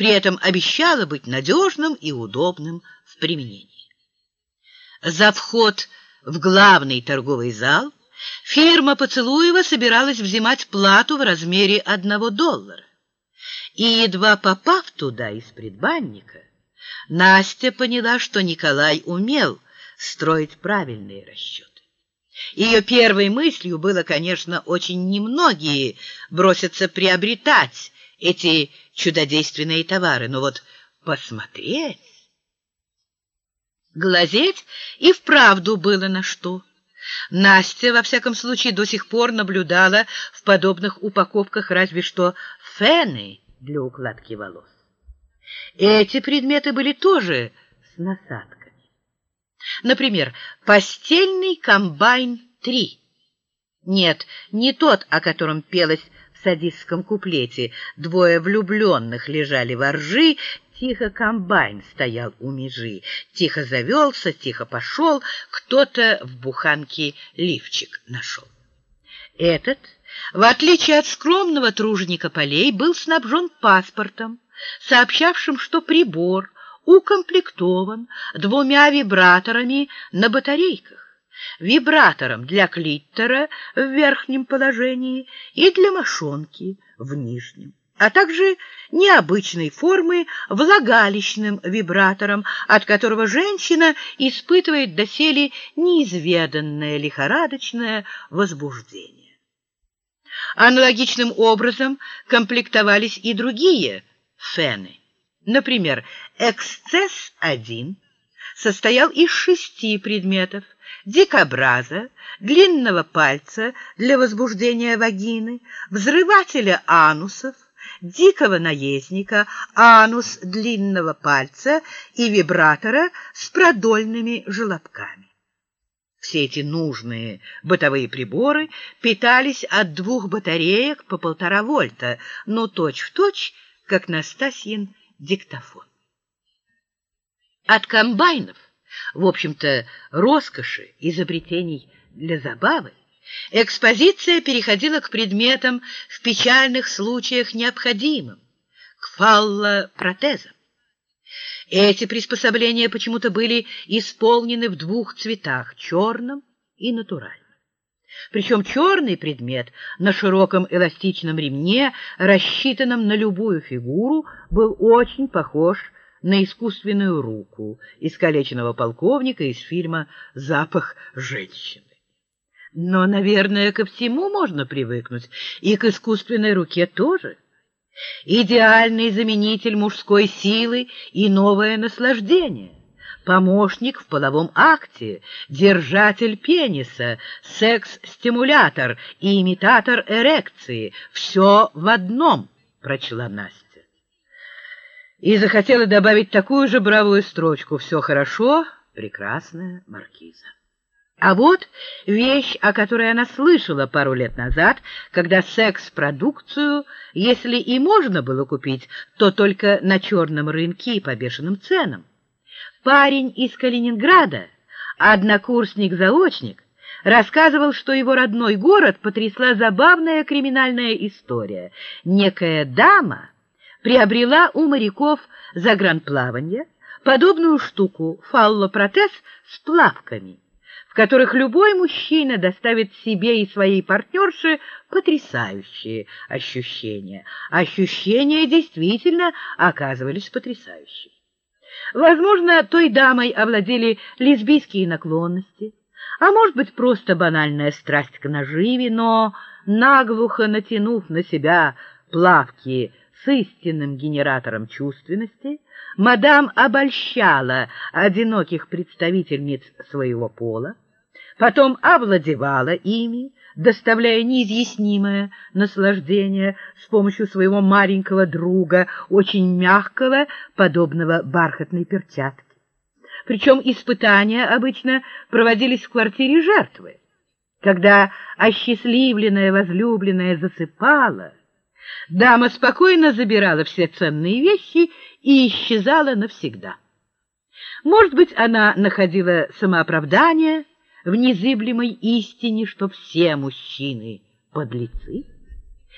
при этом обещало быть надежным и удобным в применении. За вход в главный торговый зал фирма Поцелуева собиралась взимать плату в размере одного доллара. И, едва попав туда из предбанника, Настя поняла, что Николай умел строить правильные расчеты. Ее первой мыслью было, конечно, очень немногие бросятся приобретать эти чудодейственные товары, но вот посмотреть... Глазеть и вправду было на что. Настя, во всяком случае, до сих пор наблюдала в подобных упаковках разве что фены для укладки волос. Эти предметы были тоже с насадками. Например, постельный комбайн-3. Нет, не тот, о котором пелось садистском куплете. Двое влюбленных лежали во ржи, тихо комбайн стоял у межи. Тихо завелся, тихо пошел, кто-то в буханке лифчик нашел. Этот, в отличие от скромного труженика полей, был снабжен паспортом, сообщавшим, что прибор укомплектован двумя вибраторами на батарейках. Вибратором для клиттора в верхнем положении и для мошонки в нижнем а также необычной формы влагалищным вибратором, от которого женщина испытывает доселе неизведанное лихорадочное возбуждение. Аналогичным образом комплектовались и другие фены. Например, эксцесс-1 состоял из шести предметов – дикобраза, длинного пальца для возбуждения вагины, взрывателя анусов, дикого наездника, анус длинного пальца и вибратора с продольными желобками. Все эти нужные бытовые приборы питались от двух батареек по полтора вольта, но точь-в-точь, точь, как Настасьин диктофон. От комбайнов, в общем-то, роскоши, изобретений для забавы, Экспозиция переходила к предметам в печальных случаях необходимым, к фаллопротезам. Эти приспособления почему-то были исполнены в двух цветах — черном и натуральном. Причем черный предмет на широком эластичном ремне, рассчитанном на любую фигуру, был очень похож на искусственную руку искалеченного полковника из фильма «Запах женщины». Но, наверное, ко всему можно привыкнуть, и к искусственной руке тоже. Идеальный заменитель мужской силы и новое наслаждение. Помощник в половом акте, держатель пениса, секс-стимулятор и имитатор эрекции. Все в одном, прочла Настя. И захотела добавить такую же бравую строчку «Все хорошо, прекрасная маркиза». А вот вещь, о которой она слышала пару лет назад, когда секс-продукцию, если и можно было купить, то только на черном рынке и по бешеным ценам. Парень из Калининграда, однокурсник-заочник, рассказывал, что его родной город потрясла забавная криминальная история. Некая дама приобрела у моряков загранплавания подобную штуку — фаллопротез с плавками — в которых любой мужчина доставит себе и своей партнерше потрясающие ощущения. Ощущения действительно оказывались потрясающими. Возможно, той дамой овладели лесбийские наклонности, а может быть, просто банальная страсть к наживе, но, наглухо натянув на себя плавки с истинным генератором чувственности, мадам обольщала одиноких представительниц своего пола, потом овладевала ими, доставляя неизъяснимое наслаждение с помощью своего маленького друга, очень мягкого, подобного бархатной перчатке. Причем испытания обычно проводились в квартире жертвы. Когда осчастливленная возлюбленная засыпала, дама спокойно забирала все ценные вещи и исчезала навсегда. Может быть, она находила самооправдание в незыблемой истине, что все мужчины — подлецы?